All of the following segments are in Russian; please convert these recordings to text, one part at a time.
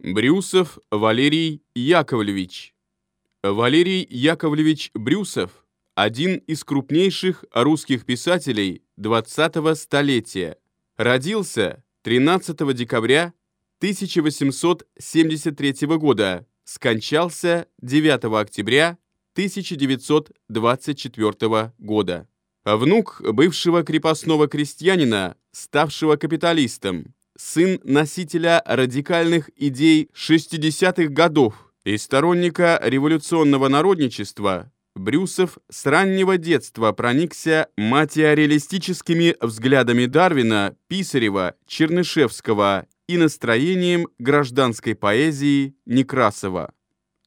Брюсов Валерий Яковлевич. Валерий Яковлевич Брюсов – один из крупнейших русских писателей 20-го столетия. Родился 13 декабря 1873 года, скончался 9 октября 1924 года. Внук бывшего крепостного крестьянина, ставшего капиталистом, сын носителя радикальных идей 60-х годов и сторонника революционного народничества, Брюсов с раннего детства проникся материалистическими взглядами Дарвина, Писарева, Чернышевского и настроением гражданской поэзии Некрасова.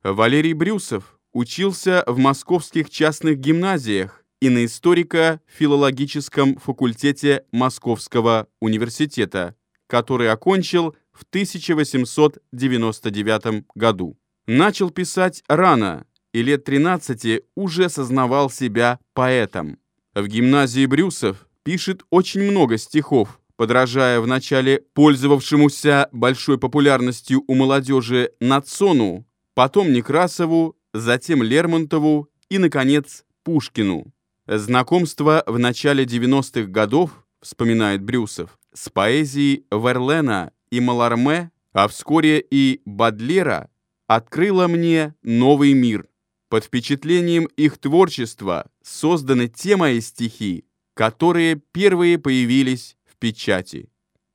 Валерий Брюсов учился в московских частных гимназиях и на историко-филологическом факультете Московского университета, который окончил в 1899 году. Начал писать рано и лет 13 уже сознавал себя поэтом. В гимназии Брюсов пишет очень много стихов, подражая вначале пользовавшемуся большой популярностью у молодежи Нацону, потом Некрасову, затем Лермонтову и, наконец, Пушкину. Знакомство в начале 90-х годов, вспоминает Брюсов, с поэзией Верлена и Маларме, а вскоре и Бадлера, открыло мне новый мир. Под впечатлением их творчества созданы те мои стихи, которые первые появились в печати.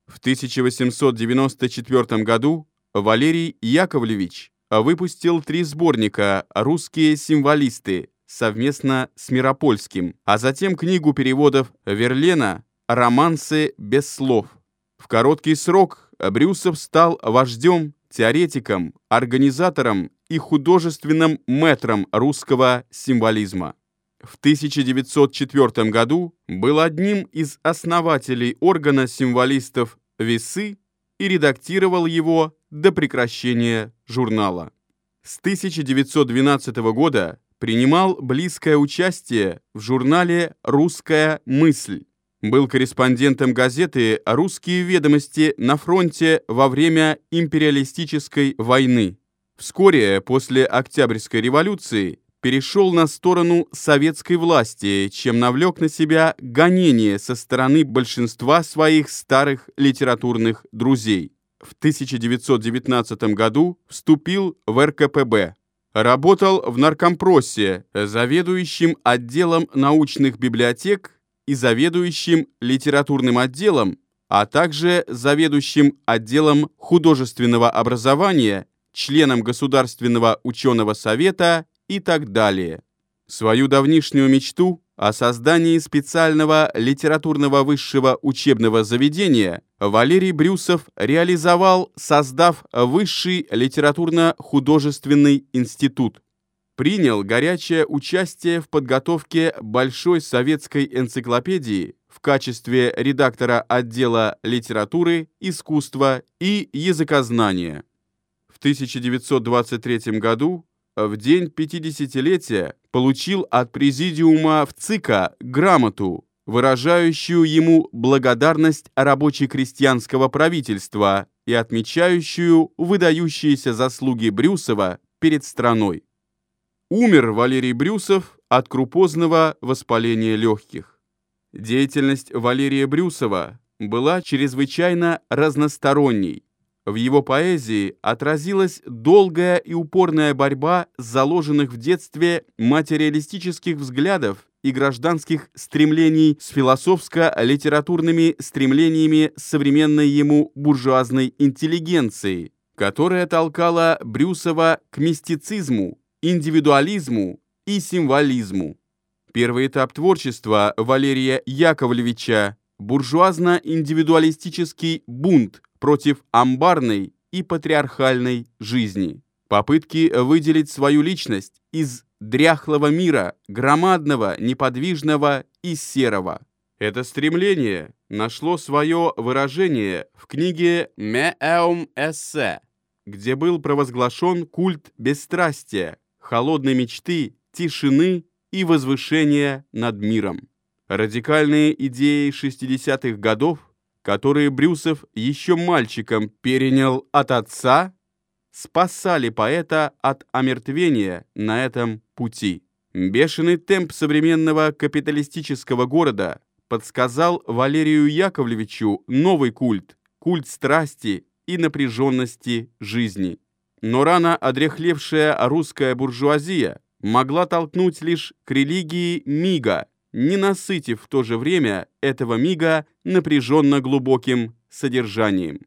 В 1894 году Валерий Яковлевич выпустил три сборника «Русские символисты» совместно с Миропольским, а затем книгу переводов Верлена романсы без слов. В короткий срок Брюсов стал вождем, теоретиком, организатором и художественным мэтром русского символизма. В 1904 году был одним из основателей органа символистов «Весы» и редактировал его до прекращения журнала. С 1912 года принимал близкое участие в журнале «Русская мысль», был корреспондентом газеты «Русские ведомости» на фронте во время империалистической войны. Вскоре после Октябрьской революции перешел на сторону советской власти, чем навлек на себя гонение со стороны большинства своих старых литературных друзей. В 1919 году вступил в РКПБ. Работал в наркомпросе, заведующим отделом научных библиотек и заведующим литературным отделом, а также заведующим отделом художественного образования, членом Государственного ученого совета и так далее. Свою давнишнюю мечту о создании специального литературного высшего учебного заведения Валерий Брюсов реализовал, создав Высший литературно-художественный институт принял горячее участие в подготовке Большой советской энциклопедии в качестве редактора отдела литературы, искусства и языкознания. В 1923 году, в день 50-летия, получил от Президиума ВЦИКа грамоту, выражающую ему благодарность рабоче-крестьянского правительства и отмечающую выдающиеся заслуги Брюсова перед страной. Умер Валерий Брюсов от крупозного воспаления легких. Деятельность Валерия Брюсова была чрезвычайно разносторонней. В его поэзии отразилась долгая и упорная борьба заложенных в детстве материалистических взглядов и гражданских стремлений с философско-литературными стремлениями современной ему буржуазной интеллигенции, которая толкала Брюсова к мистицизму, индивидуализму и символизму. Первый этап творчества Валерия Яковлевича – буржуазно-индивидуалистический бунт против амбарной и патриархальной жизни. Попытки выделить свою личность из дряхлого мира, громадного, неподвижного и серого. Это стремление нашло свое выражение в книге «Меэум эссе», где был провозглашен культ бесстрастия, холодной мечты, тишины и возвышения над миром. Радикальные идеи 60-х годов, которые Брюсов еще мальчиком перенял от отца, спасали поэта от омертвения на этом пути. Бешеный темп современного капиталистического города подсказал Валерию Яковлевичу новый культ, культ страсти и напряженности жизни. Но рано одрехлевшая русская буржуазия могла толкнуть лишь к религии мига, не насытив в то же время этого мига напряженно глубоким содержанием.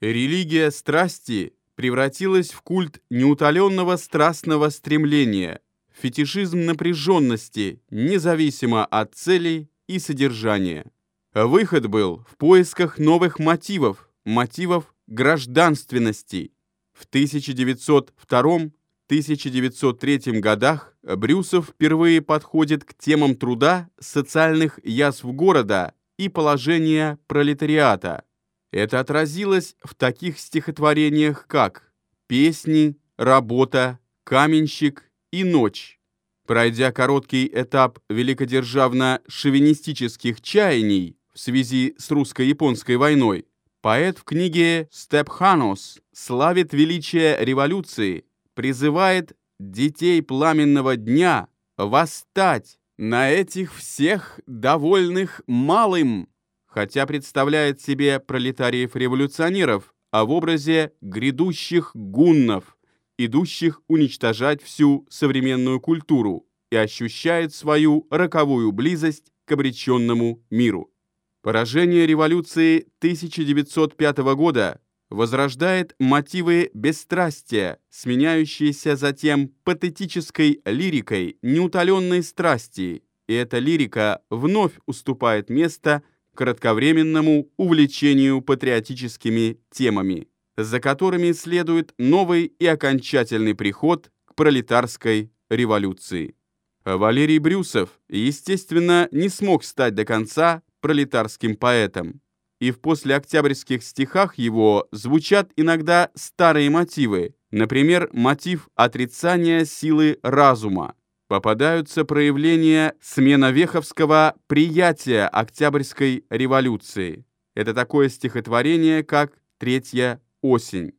Религия страсти превратилась в культ неутоленного страстного стремления, фетишизм напряженности, независимо от целей и содержания. Выход был в поисках новых мотивов, мотивов гражданственности. В 1902-1903 годах Брюсов впервые подходит к темам труда, социальных язв города и положения пролетариата. Это отразилось в таких стихотворениях, как «Песни», «Работа», «Каменщик» и «Ночь». Пройдя короткий этап великодержавно-шовинистических чаяний в связи с русско-японской войной, поэт в книге «Степханос» славит величие революции, призывает детей пламенного дня восстать на этих всех довольных малым, хотя представляет себе пролетариев-революционеров, а в образе грядущих гуннов – идущих уничтожать всю современную культуру и ощущает свою роковую близость к обреченному миру. Поражение революции 1905 года возрождает мотивы бесстрастия, сменяющиеся затем патетической лирикой неутоленной страсти, и эта лирика вновь уступает место кратковременному увлечению патриотическими темами за которыми следует новый и окончательный приход к пролетарской революции. Валерий Брюсов, естественно, не смог стать до конца пролетарским поэтом, и в послеоктябрьских стихах его звучат иногда старые мотивы, например, мотив отрицания силы разума. Попадаются проявления сменовеховского приятия Октябрьской революции. Это такое стихотворение, как «Третья осень.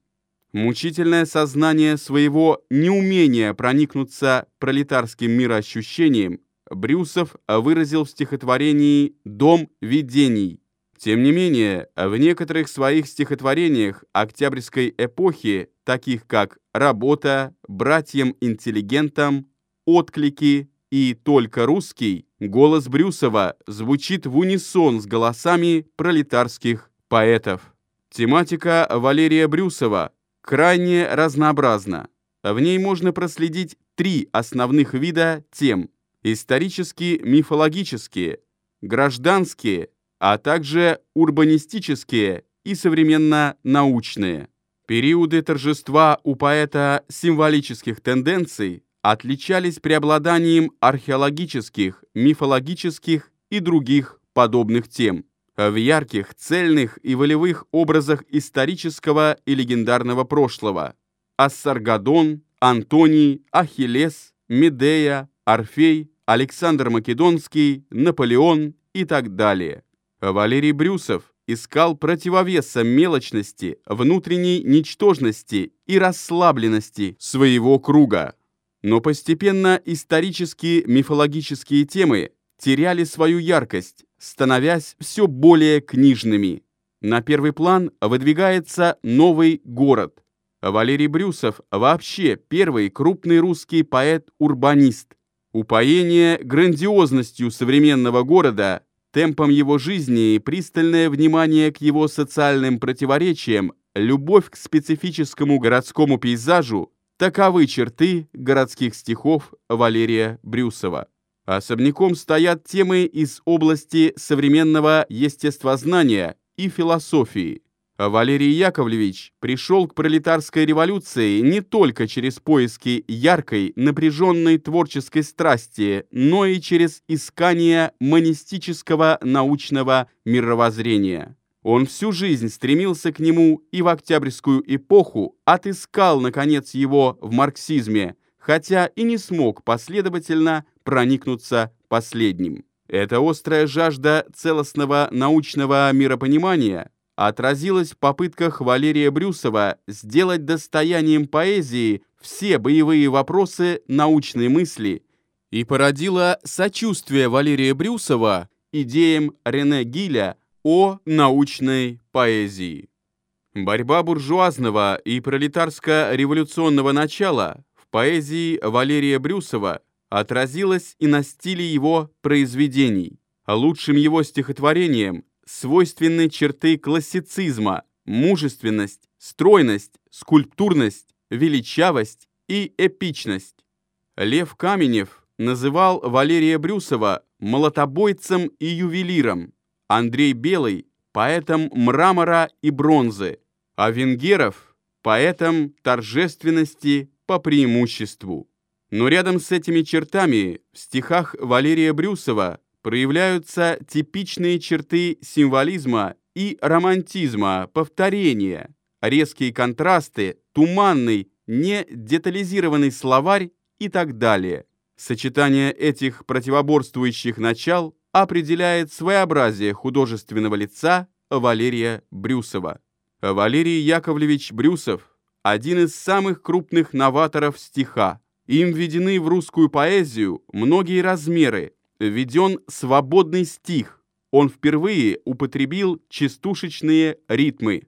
Мучительное сознание своего неумения проникнуться пролетарским мироощущением Брюсов выразил в стихотворении «Дом видений». Тем не менее, в некоторых своих стихотворениях октябрьской эпохи, таких как «Работа», «Братьям-интеллигентам», «Отклики» и «Только русский», голос Брюсова звучит в унисон с голосами пролетарских поэтов. Тематика Валерия Брюсова крайне разнообразна. В ней можно проследить три основных вида тем – исторические, мифологические, гражданские, а также урбанистические и современно-научные. Периоды торжества у поэта символических тенденций отличались преобладанием археологических, мифологических и других подобных тем в ярких, цельных и волевых образах исторического и легендарного прошлого. Ассаргадон, Антоний, Ахиллес, Медея, Орфей, Александр Македонский, Наполеон и так далее. Валерий Брюсов искал противовеса мелочности, внутренней ничтожности и расслабленности своего круга. Но постепенно исторические мифологические темы теряли свою яркость, становясь все более книжными. На первый план выдвигается новый город. Валерий Брюсов вообще первый крупный русский поэт-урбанист. Упоение грандиозностью современного города, темпом его жизни и пристальное внимание к его социальным противоречиям, любовь к специфическому городскому пейзажу – таковы черты городских стихов Валерия Брюсова. Особняком стоят темы из области современного естествознания и философии. Валерий Яковлевич пришел к пролетарской революции не только через поиски яркой, напряженной творческой страсти, но и через искание монистического научного мировоззрения. Он всю жизнь стремился к нему и в октябрьскую эпоху отыскал, наконец, его в марксизме, хотя и не смог последовательно проникнуться последним. Эта острая жажда целостного научного миропонимания отразилось в попытках Валерия Брюсова сделать достоянием поэзии все боевые вопросы научной мысли и породило сочувствие Валерия Брюсова идеям Рене Гиля о научной поэзии. Борьба буржуазного и пролетарско-революционного начала в поэзии Валерия Брюсова отразилась и на стиле его произведений. Лучшим его стихотворением свойственны черты классицизма, мужественность, стройность, скульптурность, величавость и эпичность. Лев Каменев называл Валерия Брюсова молотобойцем и ювелиром, Андрей Белый – поэтом мрамора и бронзы, а Венгеров – поэтом торжественности по преимуществу. Но рядом с этими чертами в стихах Валерия Брюсова проявляются типичные черты символизма и романтизма, повторения, резкие контрасты, туманный, не детализированный словарь и так далее. Сочетание этих противоборствующих начал определяет своеобразие художественного лица Валерия Брюсова. Валерий Яковлевич Брюсов – один из самых крупных новаторов стиха. Им введены в русскую поэзию многие размеры, введен свободный стих. Он впервые употребил частушечные ритмы.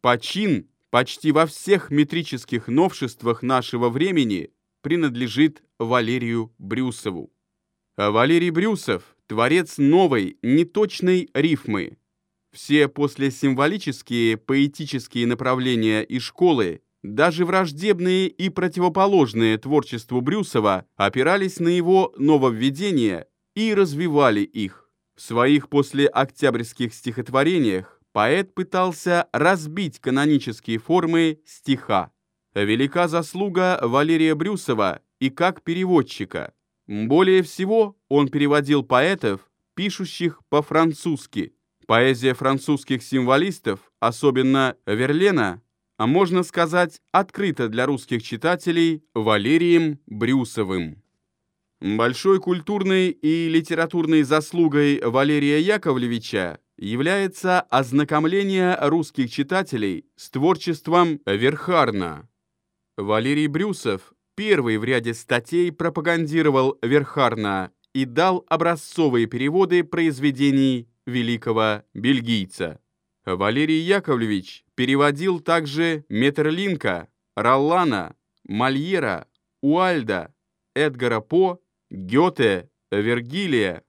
Почин почти во всех метрических новшествах нашего времени принадлежит Валерию Брюсову. Валерий Брюсов – творец новой, неточной рифмы. Все послесимволические поэтические направления и школы, даже враждебные и противоположные творчеству Брюсова, опирались на его нововведения и развивали их. В своих послеоктябрьских стихотворениях поэт пытался разбить канонические формы стиха. Велика заслуга Валерия Брюсова и как переводчика. Более всего он переводил поэтов, пишущих по-французски. Поэзия французских символистов, особенно Верлена, а можно сказать, открыта для русских читателей Валерием Брюсовым. Большой культурной и литературной заслугой Валерия Яковлевича является ознакомление русских читателей с творчеством Верхарна. Валерий Брюсов первый в ряде статей пропагандировал Верхарна и дал образцовые переводы произведений великого бельгийца. Валерий Яковлевич переводил также Метерлинка, Роллана, Мольера, Уальда, Эдгара По, Гёте, Вергилия,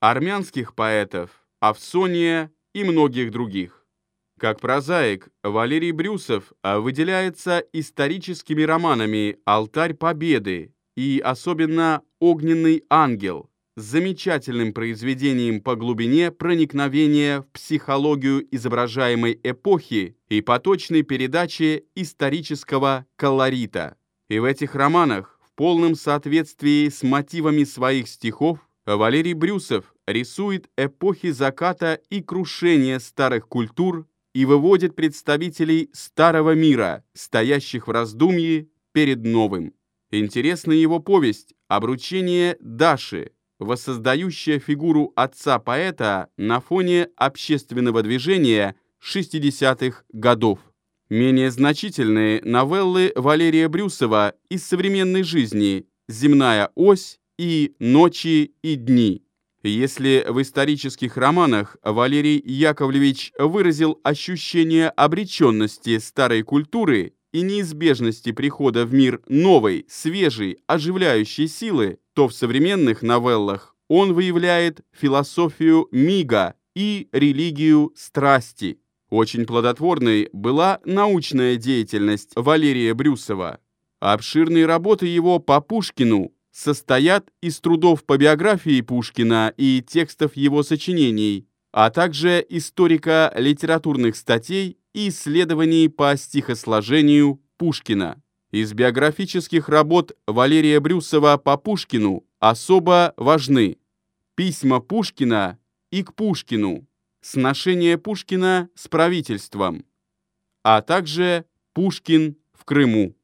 армянских поэтов, Авсония и многих других. Как прозаик, Валерий Брюсов выделяется историческими романами «Алтарь Победы» и особенно «Огненный ангел», замечательным произведением по глубине проникновения в психологию изображаемой эпохи и по точной передаче исторического колорита. И в этих романах, в полном соответствии с мотивами своих стихов, Валерий Брюсов рисует эпохи заката и крушения старых культур и выводит представителей старого мира, стоящих в раздумье перед новым. Интересна его повесть «Обручение Даши», воссоздающая фигуру отца-поэта на фоне общественного движения 60-х годов. Менее значительные новеллы Валерия Брюсова из современной жизни «Земная ось» и «Ночи и дни». Если в исторических романах Валерий Яковлевич выразил ощущение обреченности старой культуры и неизбежности прихода в мир новой, свежей, оживляющей силы, то в современных новеллах он выявляет философию мига и религию страсти. Очень плодотворной была научная деятельность Валерия Брюсова. Обширные работы его по Пушкину состоят из трудов по биографии Пушкина и текстов его сочинений, а также историка литературных статей и исследований по стихосложению Пушкина. Из биографических работ Валерия Брюсова по Пушкину особо важны письма Пушкина и к Пушкину, сношение Пушкина с правительством, а также Пушкин в Крыму.